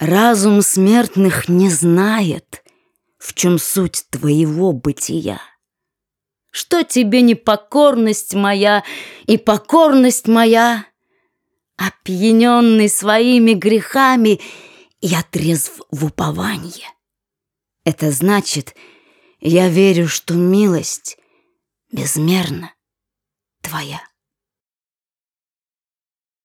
Разум смертных не знает, в чем суть твоего бытия. Что тебе непокорность моя и покорность моя? Опьяненный своими грехами, я трезв в упование. Это значит, я верю, что милость безмерна твоя.